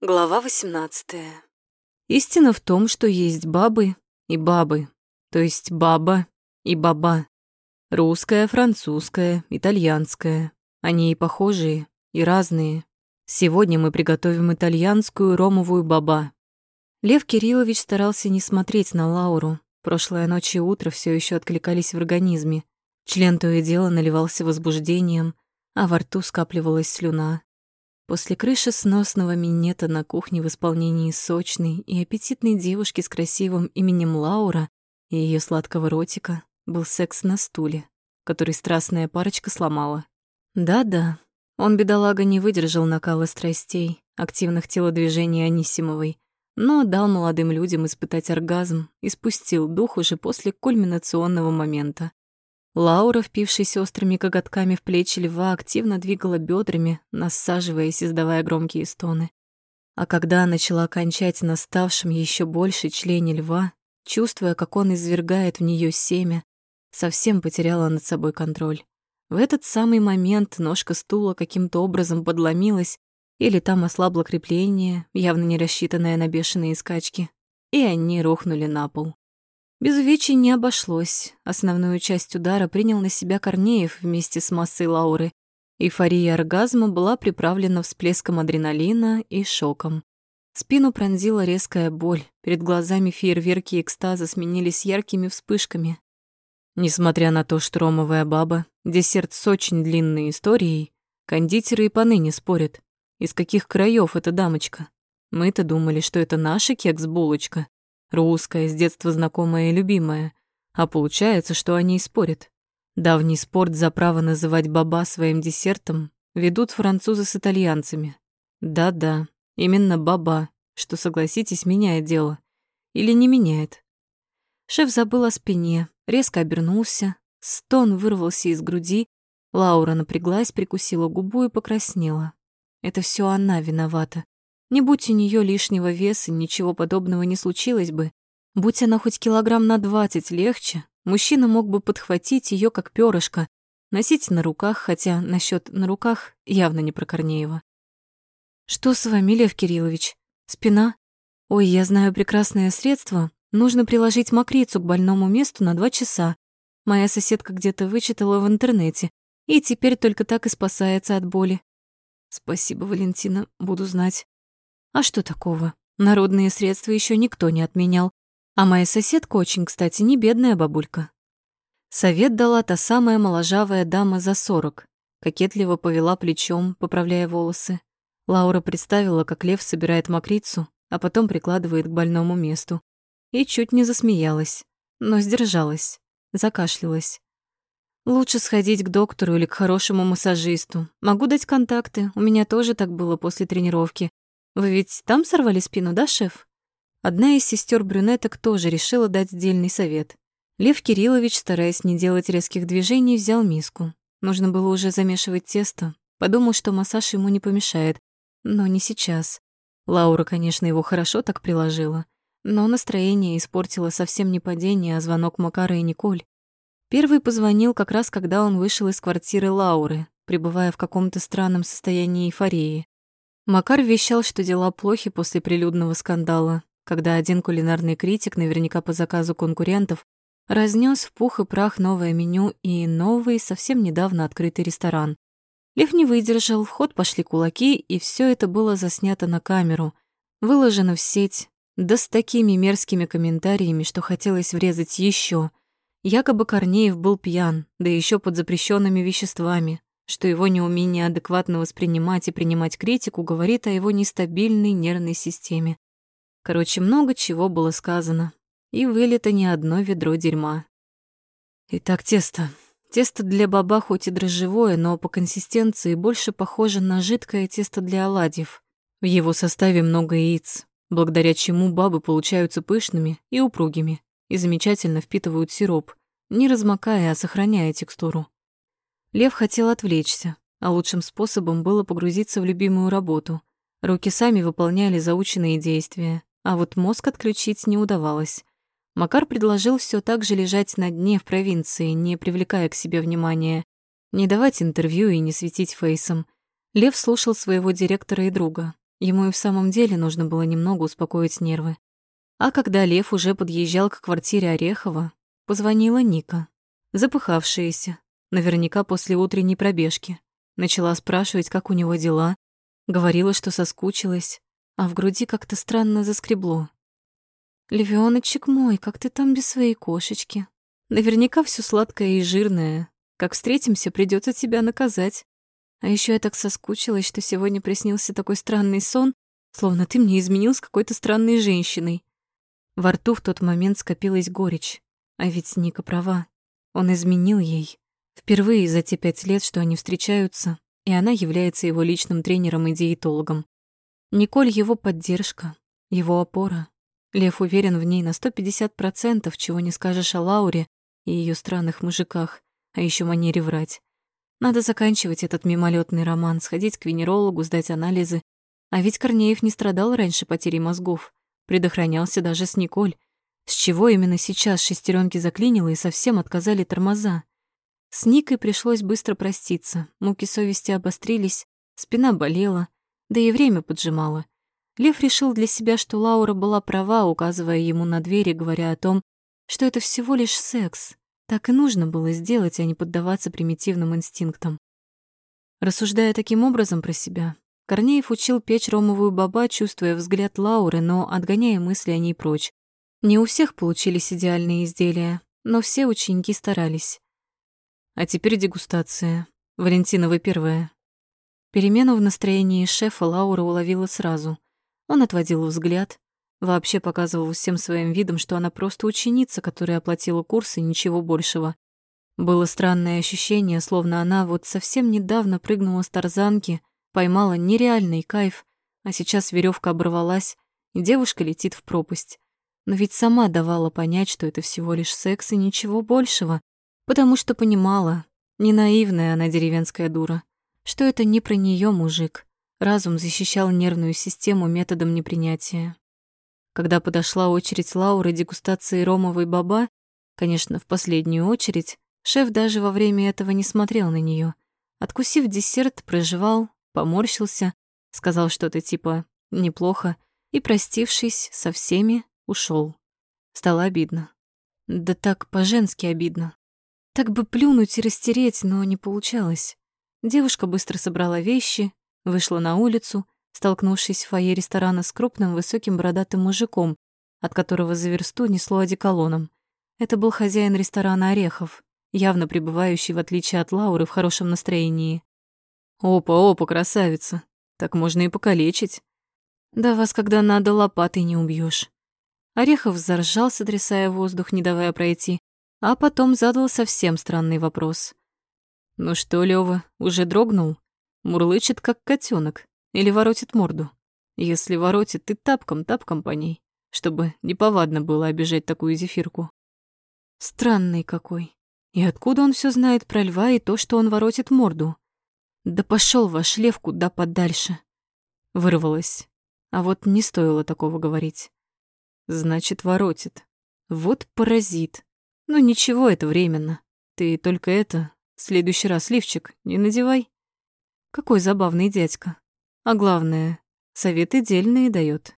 Глава 18. Истина в том, что есть бабы и бабы, то есть баба и баба. Русская, французская, итальянская. Они и похожие, и разные. Сегодня мы приготовим итальянскую ромовую баба. Лев Кириллович старался не смотреть на Лауру. Прошлая ночь и утро все еще откликались в организме. Член то и дело наливался возбуждением, а во рту скапливалась слюна. После крыши сносного минета на кухне в исполнении сочной и аппетитной девушки с красивым именем Лаура и ее сладкого ротика был секс на стуле, который страстная парочка сломала. Да-да, он, бедолага, не выдержал накала страстей, активных телодвижений Анисимовой, но дал молодым людям испытать оргазм и спустил дух уже после кульминационного момента. Лаура, впившись острыми коготками в плечи льва, активно двигала бедрами, насаживаясь и издавая громкие стоны. А когда начала кончать на еще больше члене льва, чувствуя, как он извергает в нее семя, совсем потеряла над собой контроль. В этот самый момент ножка стула каким-то образом подломилась, или там ослабло крепление, явно не рассчитанное на бешеные скачки, и они рухнули на пол. Без увечий не обошлось. Основную часть удара принял на себя Корнеев вместе с массой Лауры. Эйфория оргазма была приправлена всплеском адреналина и шоком. Спину пронзила резкая боль, перед глазами фейерверки экстаза сменились яркими вспышками. Несмотря на то, что ромовая баба — десерт с очень длинной историей, кондитеры и поныне спорят, из каких краев эта дамочка. Мы-то думали, что это наша кекс-булочка, Русская, с детства знакомая и любимая. А получается, что они и спорят. Давний спорт за право называть баба своим десертом ведут французы с итальянцами. Да-да, именно баба, что, согласитесь, меняет дело. Или не меняет. Шеф забыл о спине, резко обернулся, стон вырвался из груди, Лаура напряглась, прикусила губу и покраснела. Это все она виновата. Не будь у нее лишнего веса, ничего подобного не случилось бы. Будь она хоть килограмм на двадцать легче, мужчина мог бы подхватить ее как перышко, носить на руках, хотя насчет на руках явно не про Корнеева. «Что с вами, Лев Кириллович? Спина? Ой, я знаю прекрасное средство. Нужно приложить мокрицу к больному месту на два часа. Моя соседка где-то вычитала в интернете, и теперь только так и спасается от боли. Спасибо, Валентина, буду знать. А что такого? Народные средства еще никто не отменял. А моя соседка очень, кстати, не бедная бабулька. Совет дала та самая моложавая дама за сорок. Кокетливо повела плечом, поправляя волосы. Лаура представила, как лев собирает мокрицу, а потом прикладывает к больному месту. И чуть не засмеялась, но сдержалась, закашлялась. Лучше сходить к доктору или к хорошему массажисту. Могу дать контакты, у меня тоже так было после тренировки. Вы ведь там сорвали спину, да, шеф? Одна из сестер брюнеток тоже решила дать дельный совет. Лев Кириллович, стараясь не делать резких движений, взял миску. Нужно было уже замешивать тесто. Подумал, что массаж ему не помешает. Но не сейчас. Лаура, конечно, его хорошо так приложила. Но настроение испортило совсем не падение, а звонок Макара и Николь. Первый позвонил как раз, когда он вышел из квартиры Лауры, пребывая в каком-то странном состоянии эйфории. Макар вещал, что дела плохи после прилюдного скандала, когда один кулинарный критик, наверняка по заказу конкурентов, разнес в пух и прах новое меню и новый, совсем недавно открытый ресторан. Лев не выдержал, в ход пошли кулаки, и все это было заснято на камеру, выложено в сеть, да с такими мерзкими комментариями, что хотелось врезать еще. Якобы Корнеев был пьян, да еще под запрещенными веществами, что его неумение адекватно воспринимать и принимать критику говорит о его нестабильной нервной системе. Короче, много чего было сказано, и вылито не одно ведро дерьма. Итак, тесто. Тесто для баба хоть и дрожжевое, но по консистенции больше похоже на жидкое тесто для оладьев. В его составе много яиц, благодаря чему бабы получаются пышными и упругими и замечательно впитывают сироп, не размокая, а сохраняя текстуру. Лев хотел отвлечься, а лучшим способом было погрузиться в любимую работу. Руки сами выполняли заученные действия, а вот мозг отключить не удавалось. Макар предложил все так же лежать на дне в провинции, не привлекая к себе внимания, не давать интервью и не светить фейсом. Лев слушал своего директора и друга. Ему и в самом деле нужно было немного успокоить нервы. А когда Лев уже подъезжал к квартире Орехова, позвонила Ника, запыхавшаяся, наверняка после утренней пробежки. Начала спрашивать, как у него дела, говорила, что соскучилась, а в груди как-то странно заскребло. «Левёночек мой, как ты там без своей кошечки? Наверняка все сладкое и жирное. Как встретимся, придется тебя наказать. А еще я так соскучилась, что сегодня приснился такой странный сон, словно ты мне изменил с какой-то странной женщиной. Во рту в тот момент скопилась горечь. А ведь Ника права. Он изменил ей. Впервые за те пять лет, что они встречаются, и она является его личным тренером и диетологом. Николь — его поддержка, его опора. Лев уверен в ней на 150%, чего не скажешь о Лауре и ее странных мужиках, а еще манере врать. Надо заканчивать этот мимолетный роман, сходить к венерологу, сдать анализы. А ведь Корнеев не страдал раньше потерей мозгов, предохранялся даже с Николь. С чего именно сейчас шестеренки заклинило и совсем отказали тормоза? С Никой пришлось быстро проститься, муки совести обострились, спина болела, да и время поджимало. Лев решил для себя, что Лаура была права, указывая ему на двери, говоря о том, что это всего лишь секс, так и нужно было сделать, а не поддаваться примитивным инстинктам. Рассуждая таким образом про себя, Корнеев учил печь ромовую баба, чувствуя взгляд Лауры, но отгоняя мысли о ней прочь. Не у всех получились идеальные изделия, но все ученики старались. А теперь дегустация. Валентина, вы первая. Перемену в настроении шефа Лаура уловила сразу. Он отводил взгляд, Вообще показывал всем своим видом, что она просто ученица, которая оплатила курс и ничего большего. Было странное ощущение, словно она вот совсем недавно прыгнула с тарзанки, поймала нереальный кайф, а сейчас веревка оборвалась, и девушка летит в пропасть. Но ведь сама давала понять, что это всего лишь секс и ничего большего, потому что понимала, не наивная она деревенская дура, что это не про нее мужик. Разум защищал нервную систему методом непринятия. Когда подошла очередь Лауры дегустации ромовой баба, конечно, в последнюю очередь, шеф даже во время этого не смотрел на нее. Откусив десерт, проживал, поморщился, сказал что-то типа «неплохо» и, простившись со всеми, ушел. Стало обидно. Да так по-женски обидно. Так бы плюнуть и растереть, но не получалось. Девушка быстро собрала вещи, вышла на улицу столкнувшись в фойе ресторана с крупным высоким бородатым мужиком, от которого за версту несло одеколоном. Это был хозяин ресторана «Орехов», явно пребывающий, в отличие от Лауры, в хорошем настроении. «Опа, опа, красавица! Так можно и покалечить!» «Да вас, когда надо, лопатой не убьешь. Орехов заржал, сотрясая воздух, не давая пройти, а потом задал совсем странный вопрос. «Ну что, Лёва, уже дрогнул? Мурлычет, как котенок. Или воротит морду. Если воротит, ты тапком-тапком по ней, чтобы неповадно было обижать такую зефирку. Странный какой. И откуда он все знает про льва и то, что он воротит морду? Да пошел ваш лев куда подальше. Вырвалась. А вот не стоило такого говорить. Значит, воротит. Вот паразит. Ну ничего, это временно. Ты только это, в следующий раз лифчик не надевай. Какой забавный дядька. А главное, советы дельные дает.